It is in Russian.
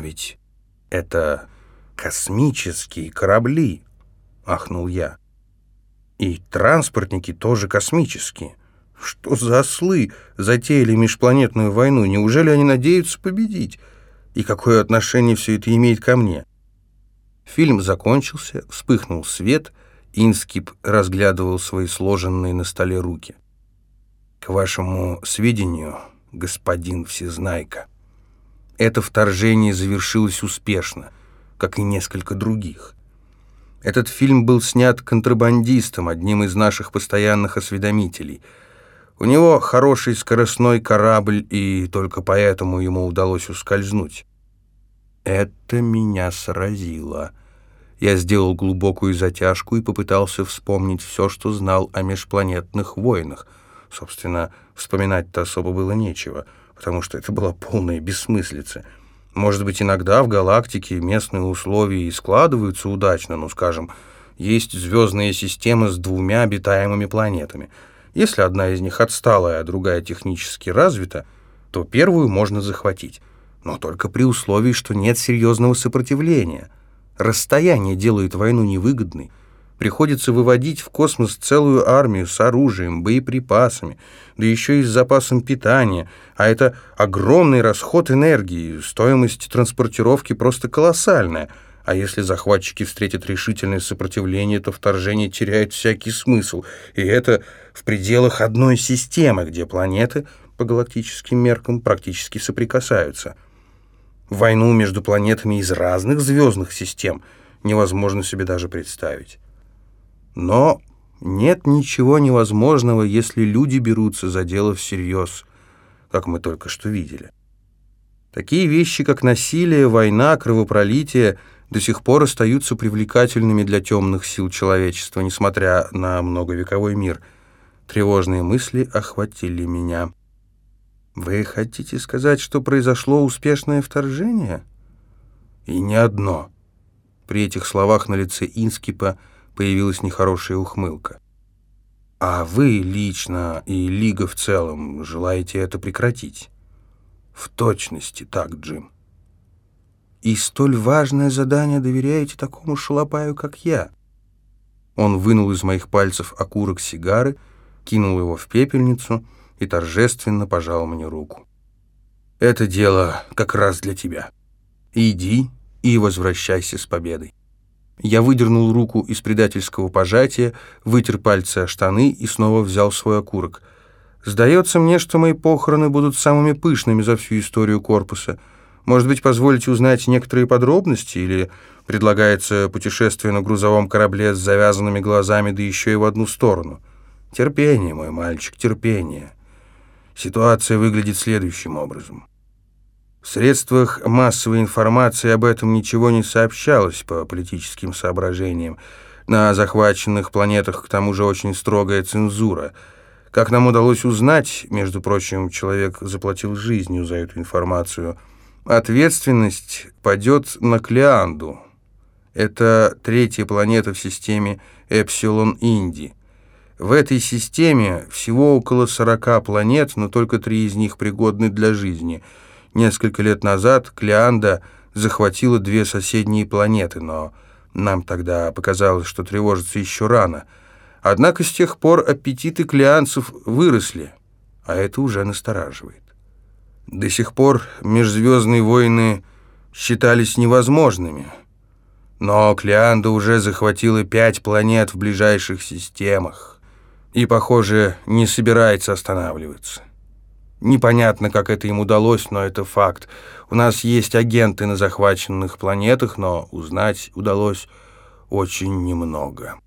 Ведь это космические корабли, ахнул я. И транспортники тоже космические. Что за ослы затеяли межпланетную войну? Неужели они надеются победить? И какое отношение все это имеет ко мне? Фильм закончился, вспыхнул свет, Инскип разглядывал свои сложенные на столе руки. «К вашему сведению, господин Всезнайка, это вторжение завершилось успешно, как и несколько других. Этот фильм был снят контрабандистом, одним из наших постоянных осведомителей. У него хороший скоростной корабль, и только поэтому ему удалось ускользнуть. Это меня сразило. Я сделал глубокую затяжку и попытался вспомнить все, что знал о межпланетных войнах. Собственно, вспоминать-то особо было нечего, потому что это была полная бессмыслица — может быть, иногда в галактике местные условия и складываются удачно, ну, скажем, есть звездная система с двумя обитаемыми планетами. Если одна из них отсталая, а другая технически развита, то первую можно захватить. Но только при условии, что нет серьезного сопротивления. Расстояние делает войну невыгодной. Приходится выводить в космос целую армию с оружием, боеприпасами, да еще и с запасом питания, а это огромный расход энергии, стоимость транспортировки просто колоссальная. А если захватчики встретят решительное сопротивление, то вторжение теряет всякий смысл, и это в пределах одной системы, где планеты по галактическим меркам практически соприкасаются. Войну между планетами из разных звездных систем невозможно себе даже представить. Но нет ничего невозможного, если люди берутся за дело всерьез, как мы только что видели. Такие вещи, как насилие, война, кровопролитие, до сих пор остаются привлекательными для темных сил человечества, несмотря на многовековой мир. Тревожные мысли охватили меня. «Вы хотите сказать, что произошло успешное вторжение?» «И не одно». При этих словах на лице Инскипа – появилась нехорошая ухмылка. «А вы лично и Лига в целом желаете это прекратить?» «В точности так, Джим». «И столь важное задание доверяете такому шалопаю, как я?» Он вынул из моих пальцев окурок сигары, кинул его в пепельницу и торжественно пожал мне руку. «Это дело как раз для тебя. Иди и возвращайся с победой». Я выдернул руку из предательского пожатия, вытер пальцы о штаны и снова взял свой окурок. «Сдается мне, что мои похороны будут самыми пышными за всю историю корпуса. Может быть, позволите узнать некоторые подробности или предлагается путешествие на грузовом корабле с завязанными глазами, да еще и в одну сторону? Терпение, мой мальчик, терпение. Ситуация выглядит следующим образом». В средствах массовой информации об этом ничего не сообщалось по политическим соображениям. На захваченных планетах, к тому же, очень строгая цензура. Как нам удалось узнать, между прочим, человек заплатил жизнью за эту информацию, ответственность падет на Клеанду. Это третья планета в системе Эпсилон-Инди. В этой системе всего около 40 планет, но только три из них пригодны для жизни – Несколько лет назад Клеанда захватила две соседние планеты, но нам тогда показалось, что тревожиться еще рано. Однако с тех пор аппетиты клеанцев выросли, а это уже настораживает. До сих пор межзвездные войны считались невозможными, но Клеанда уже захватила пять планет в ближайших системах и, похоже, не собирается останавливаться. Непонятно, как это им удалось, но это факт. У нас есть агенты на захваченных планетах, но узнать удалось очень немного.